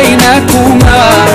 بينكما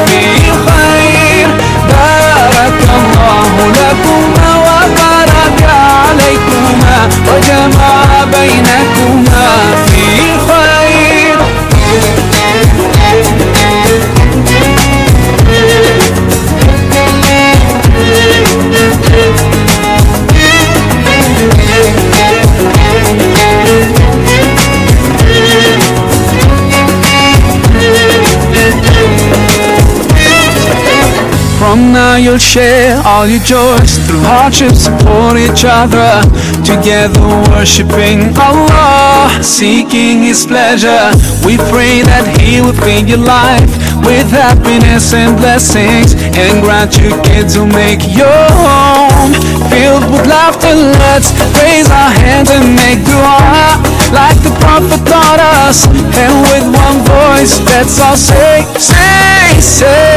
From now you'll share all your joys Through hardships support each other Together worshipping Allah Seeking His pleasure. We pray that He will fill your life With happiness and blessings And grant you kids who make your home Filled with laughter. Let's raise our hands and make dua. Like the Prophet taught us And with one voice Let's all say, say, say.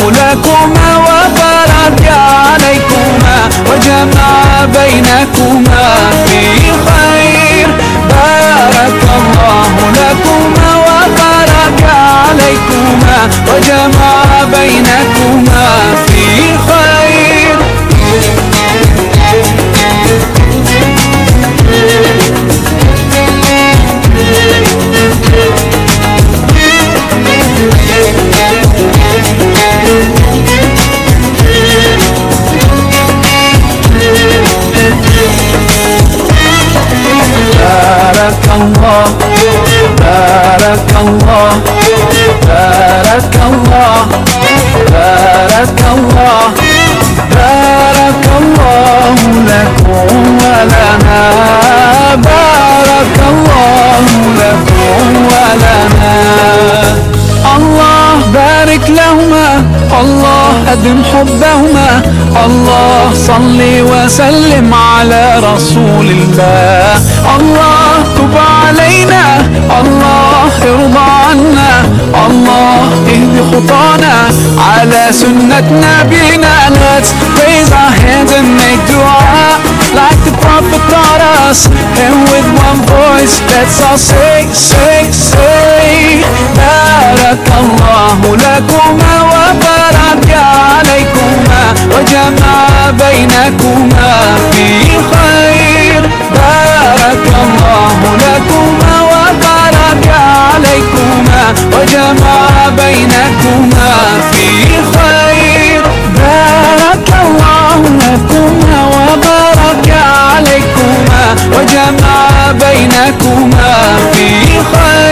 الله لكما وبارك عليكما وجمع بينكما في خير. بارك الله لكما وبارك عليكما وجمع بينكما الله. بارك الله. بارك الله. بارك الله. بارك الله لكم ولنا. بارك الله لكم ولنا. الله بارك لهما. الله أدم حبهما. الله صل وسلم على رسول الله. الله تب علينا الله ارضى عنا الله اهد خطانا على سنة نبينا Let's raise our hands and make dua like the prophet taught us and with one voice let's all say say say بارك الله لكما وبارك عليكما وجمع بينكما جمع بينكما في خير.